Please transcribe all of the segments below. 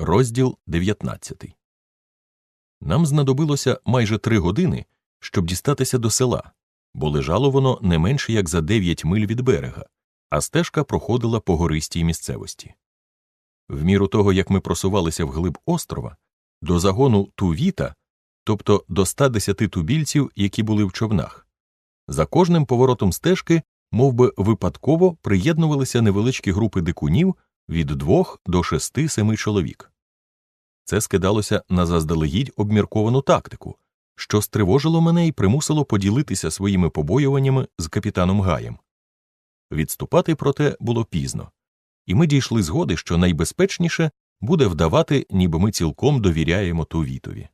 Розділ 19 Нам знадобилося майже три години, щоб дістатися до села, бо лежало воно не менше як за 9 миль від берега, а стежка проходила по гористій місцевості. В міру того, як ми просувалися вглиб острова, до загону Тувіта, тобто до 110 тубільців, які були в човнах, за кожним поворотом стежки мов би, випадково приєднувалися невеличкі групи дикунів від двох до шести-семи чоловік. Це скидалося на заздалегідь обмірковану тактику, що стривожило мене і примусило поділитися своїми побоюваннями з капітаном Гаєм. Відступати, проте, було пізно, і ми дійшли згоди, що найбезпечніше буде вдавати, ніби ми цілком довіряємо Тувітові.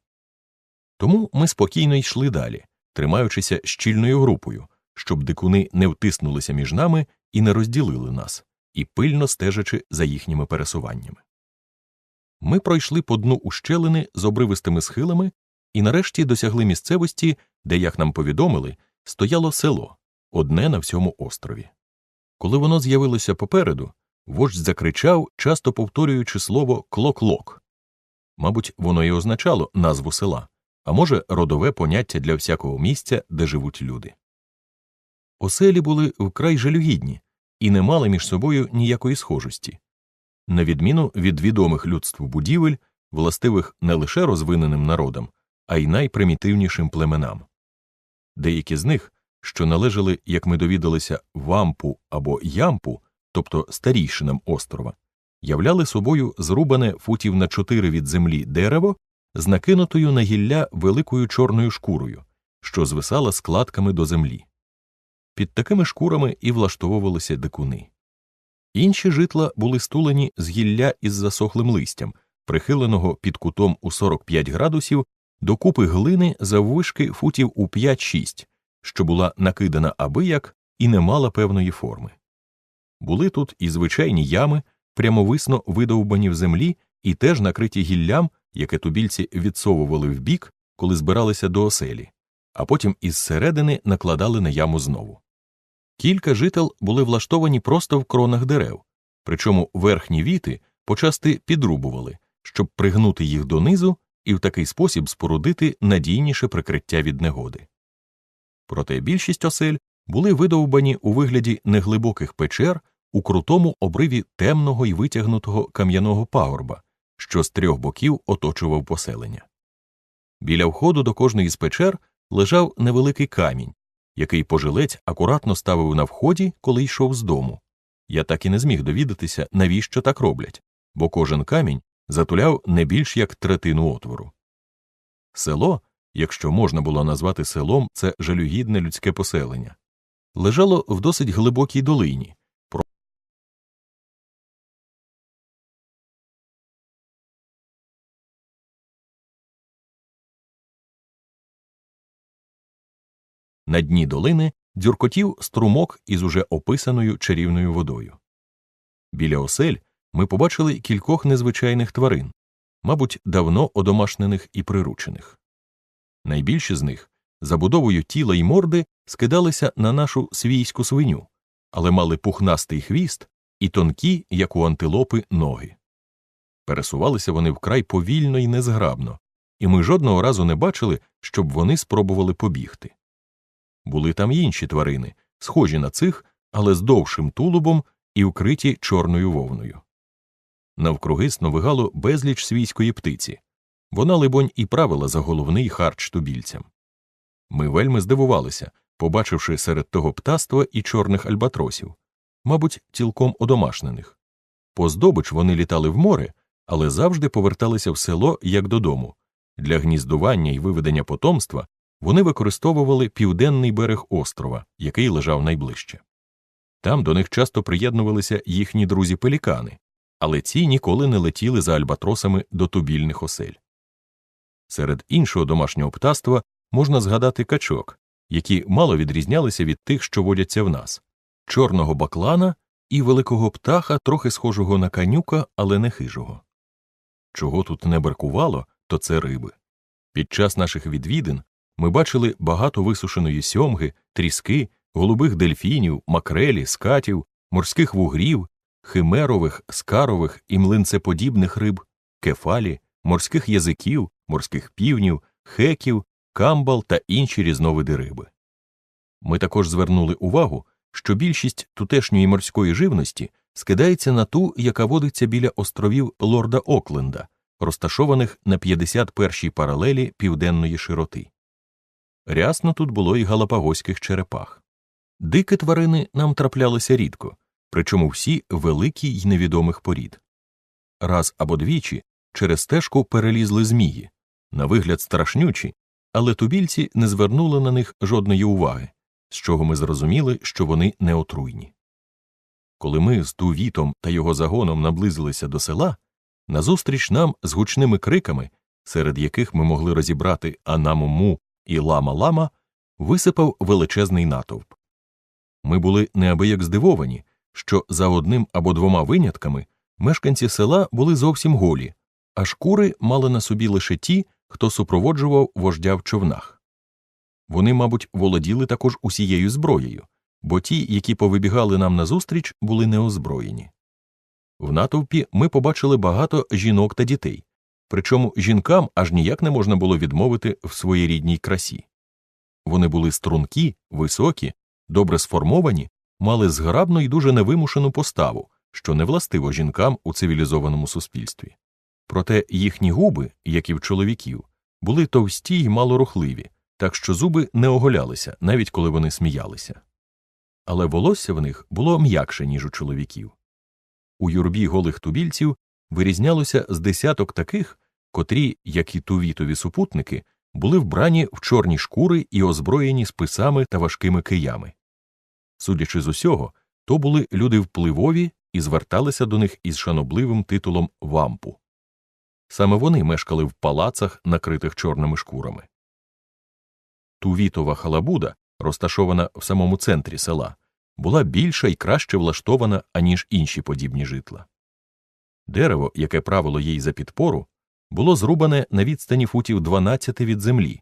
Тому ми спокійно йшли далі, тримаючися щільною групою, щоб дикуни не втиснулися між нами і не розділили нас, і пильно стежачи за їхніми пересуваннями. Ми пройшли по дну ущелини з обривистими схилами і нарешті досягли місцевості, де, як нам повідомили, стояло село, одне на всьому острові. Коли воно з'явилося попереду, вождь закричав, часто повторюючи слово клок-лок. Мабуть, воно і означало назву села, а може, родове поняття для всякого місця, де живуть люди. Оселі були вкрай жалюгідні і не мали між собою ніякої схожості, на відміну від відомих людству будівель, властивих не лише розвиненим народам, а й найпримітивнішим племенам. Деякі з них, що належали, як ми довідалися, вампу або ямпу, тобто старійшинам острова, являли собою зрубане футів на чотири від землі дерево з накинутою на гілля великою чорною шкурою, що звисала складками до землі. Під такими шкурами і влаштовувалися дикуни. Інші житла були стулені з гілля із засохлим листям, прихиленого під кутом у 45 градусів до купи глини заввишки футів у 5-6, що була накидана абияк і не мала певної форми. Були тут і звичайні ями, прямовисно видовбані в землі і теж накриті гіллям, яке тубільці відсовували вбік, коли збиралися до оселі, а потім із середини накладали на яму знову. Кілька жител були влаштовані просто в кронах дерев, причому верхні віти почасти підрубували, щоб пригнути їх донизу і в такий спосіб спорудити надійніше прикриття від негоди. Проте більшість осель були видовбані у вигляді неглибоких печер у крутому обриві темного і витягнутого кам'яного пагорба, що з трьох боків оточував поселення. Біля входу до кожної з печер лежав невеликий камінь, який пожилець акуратно ставив на вході, коли йшов з дому. Я так і не зміг довідатися, навіщо так роблять, бо кожен камінь затуляв не більш як третину отвору. Село, якщо можна було назвати селом, це жалюгідне людське поселення, лежало в досить глибокій долині. На дні долини дзюркотів струмок із уже описаною чарівною водою. Біля осель ми побачили кількох незвичайних тварин, мабуть, давно одомашнених і приручених. Найбільші з них забудовою тіла й морди скидалися на нашу свійську свиню, але мали пухнастий хвіст і тонкі, як у антилопи, ноги. Пересувалися вони вкрай повільно і незграбно, і ми жодного разу не бачили, щоб вони спробували побігти. Були там інші тварини, схожі на цих, але з довшим тулубом і вкриті чорною вовною. Навкруги сновигало безліч свійської птиці. Вона, либонь, і правила за головний харч тубільцям. Ми вельми здивувалися, побачивши серед того птаства і чорних альбатросів, мабуть, цілком одомашнених. По здобич вони літали в море, але завжди поверталися в село як додому. Для гніздування і виведення потомства вони використовували південний берег острова, який лежав найближче. Там до них часто приєднувалися їхні друзі пелікани, але ці ніколи не летіли за альбатросами до тубільних осель. Серед іншого домашнього птаства можна згадати качок, які мало відрізнялися від тих, що водяться в нас, чорного баклана і великого птаха, трохи схожого на канюка, але не хижого. Чого тут не бракувало, то це риби. Під час наших відвідин ми бачили багато висушеної сьомги, тріски, голубих дельфінів, макрелі, скатів, морських вугрів, химерових, скарових і млинцеподібних риб, кефалі, морських язиків, морських півнів, хеків, камбал та інші різновиди риби. Ми також звернули увагу, що більшість тутешньої морської живності скидається на ту, яка водиться біля островів Лорда Окленда, розташованих на 51-й паралелі південної широти. Рясно тут було і галапагоських черепах. Дикі тварини нам траплялися рідко, причому всі великі й невідомих порід. Раз або двічі через стежку перелізли змії, на вигляд страшнючі, але тубільці не звернули на них жодної уваги, з чого ми зрозуміли, що вони не отруйні. Коли ми з Тувітом та його загоном наблизилися до села, назустріч нам з гучними криками, серед яких ми могли розібрати Анамуму і Лама-Лама, висипав величезний натовп. Ми були неабияк здивовані, що за одним або двома винятками мешканці села були зовсім голі, а шкури мали на собі лише ті, хто супроводжував вождя в човнах. Вони, мабуть, володіли також усією зброєю, бо ті, які повибігали нам назустріч, були неозброєні. В натовпі ми побачили багато жінок та дітей, причому жінкам аж ніяк не можна було відмовити в своєрідній красі. Вони були стрункі, високі, добре сформовані, мали зграбну і дуже невимушену поставу, що не властиво жінкам у цивілізованому суспільстві. Проте їхні губи, як і в чоловіків, були товсті й малорухливі, так що зуби не оголялися, навіть коли вони сміялися. Але волосся в них було м'якше, ніж у чоловіків. У юрбі голих тубільців вирізнялося з десяток таких, котрі, як і тувітові супутники, були вбрані в чорні шкури і озброєні списами та важкими киями. Судячи з усього, то були люди впливові і зверталися до них із шанобливим титулом вампу. Саме вони мешкали в палацах, накритих чорними шкурами. Тувітова халабуда, розташована в самому центрі села, була більша і краще влаштована, аніж інші подібні житла. Дерево, яке правило їй за підпору, було зрубане на відстані футів 12 від землі,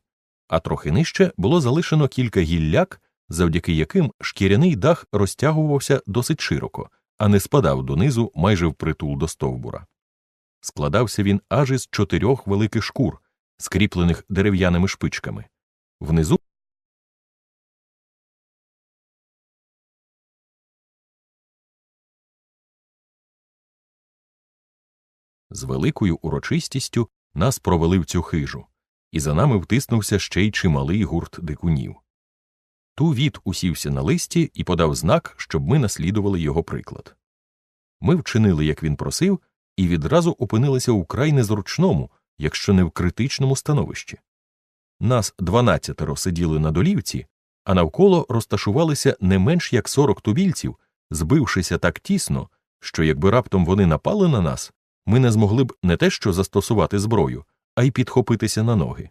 а трохи нижче було залишено кілька гілляк, завдяки яким шкіряний дах розтягувався досить широко, а не спадав донизу майже впритул до стовбура. Складався він аж із чотирьох великих шкур, скріплених дерев'яними шпичками. Внизу З великою урочистістю нас провели в цю хижу, і за нами втиснувся ще й чималий гурт дикунів. Тувіт усівся на листі і подав знак, щоб ми наслідували його приклад. Ми вчинили, як він просив, і відразу опинилися у край незручному, якщо не в критичному становищі. Нас дванадцятеро сиділи на долівці, а навколо розташувалися не менш як сорок тубільців, збившися так тісно, що якби раптом вони напали на нас, ми не змогли б не те що застосувати зброю, а й підхопитися на ноги.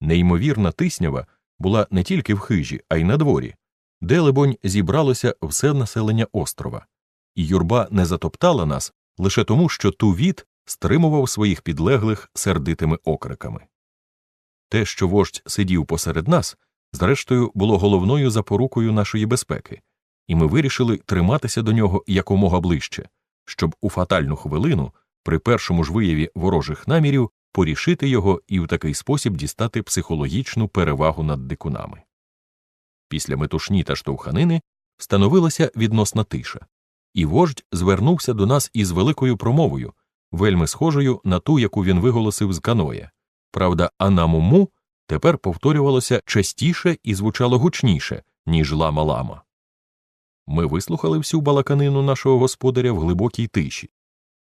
Неймовірна тиснява була не тільки в хижі, а й на дворі, де, либонь, зібралося все населення острова, і юрба не затоптала нас лише тому, що тувіт стримував своїх підлеглих сердитими окриками. Те, що вождь сидів посеред нас, зрештою, було головною запорукою нашої безпеки, і ми вирішили триматися до нього якомога ближче, щоб у фатальну хвилину, при першому ж вияві ворожих намірів, порішити його і в такий спосіб дістати психологічну перевагу над дикунами. Після метушні та штовханини встановилася відносна тиша, і вождь звернувся до нас із великою промовою, вельми схожою на ту, яку він виголосив з каноя. Правда, анамуму тепер повторювалося частіше і звучало гучніше, ніж лама-лама. Ми вислухали всю балаканину нашого господаря в глибокій тиші,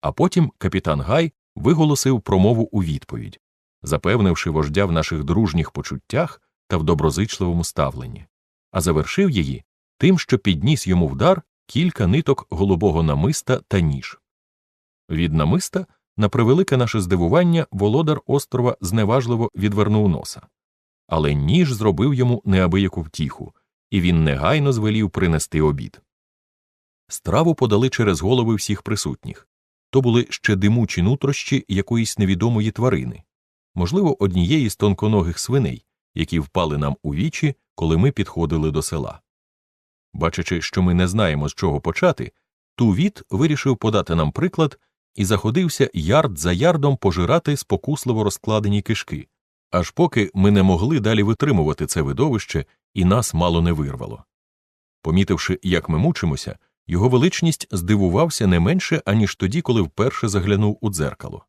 а потім капітан Гай виголосив промову у відповідь, запевнивши вождя в наших дружніх почуттях та в доброзичливому ставленні, а завершив її тим, що підніс йому вдар кілька ниток голубого намиста та ніж. Від намиста, на превелике наше здивування, володар острова зневажливо відвернув носа. Але ніж зробив йому неабияку втіху, і він негайно звелів принести обід. Страву подали через голови всіх присутніх то були ще димучі нутрощі якоїсь невідомої тварини, можливо, однієї з тонконогих свиней, які впали нам у вічі, коли ми підходили до села. Бачачи, що ми не знаємо, з чого почати, Тувіт вирішив подати нам приклад і заходився ярд за ярдом пожирати спокусливо розкладені кишки, аж поки ми не могли далі витримувати це видовище і нас мало не вирвало. Помітивши, як ми мучимося, його величність здивувався не менше, аніж тоді, коли вперше заглянув у дзеркало.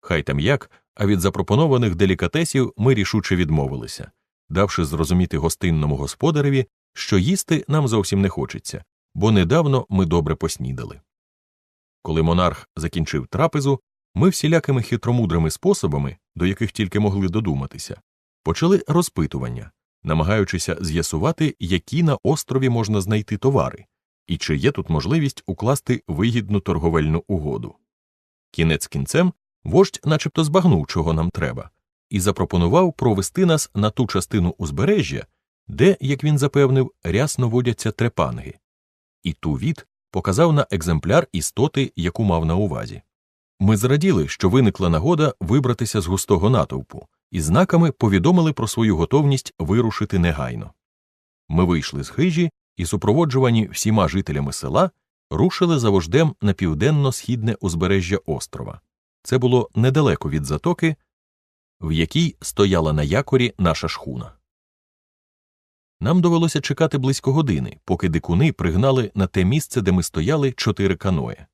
Хай там як, а від запропонованих делікатесів ми рішуче відмовилися, давши зрозуміти гостинному господареві, що їсти нам зовсім не хочеться, бо недавно ми добре поснідали. Коли монарх закінчив трапезу, ми всілякими хитромудрими способами, до яких тільки могли додуматися, почали розпитування, намагаючися з'ясувати, які на острові можна знайти товари, і чи є тут можливість укласти вигідну торговельну угоду. Кінець кінцем вождь начебто збагнув, чого нам треба, і запропонував провести нас на ту частину узбережжя, де, як він запевнив, рясно водяться трепанги, і ту від показав на екземпляр істоти, яку мав на увазі. Ми зраділи, що виникла нагода вибратися з густого натовпу, і знаками повідомили про свою готовність вирушити негайно. Ми вийшли з хижі і, супроводжувані всіма жителями села, рушили за вождем на південно-східне узбережжя острова. Це було недалеко від затоки, в якій стояла на якорі наша шхуна. Нам довелося чекати близько години, поки дикуни пригнали на те місце, де ми стояли, чотири каное.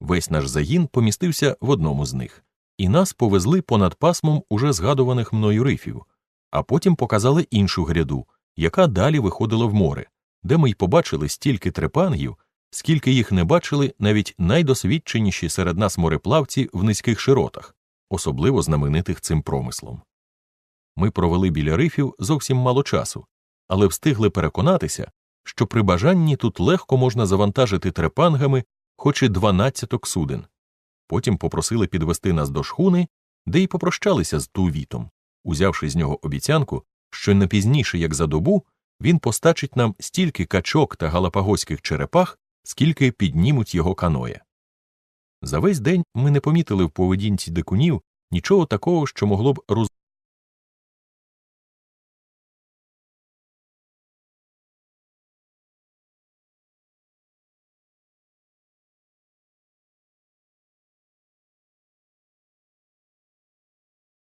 Весь наш загін помістився в одному з них, і нас повезли понад пасмом уже згадуваних мною рифів, а потім показали іншу гряду, яка далі виходила в море, де ми й побачили стільки трепангів, скільки їх не бачили навіть найдосвідченіші серед нас мореплавці в низьких широтах, особливо знаменитих цим промислом. Ми провели біля рифів зовсім мало часу, але встигли переконатися, що при бажанні тут легко можна завантажити трепангами хоч і дванадцяток суден. Потім попросили підвести нас до шхуни, де й попрощалися з тувітом, узявши з нього обіцянку, що не пізніше, як за добу, він постачить нам стільки качок та галапагоських черепах, скільки піднімуть його каноє. За весь день ми не помітили в поведінці дикунів нічого такого, що могло б роз...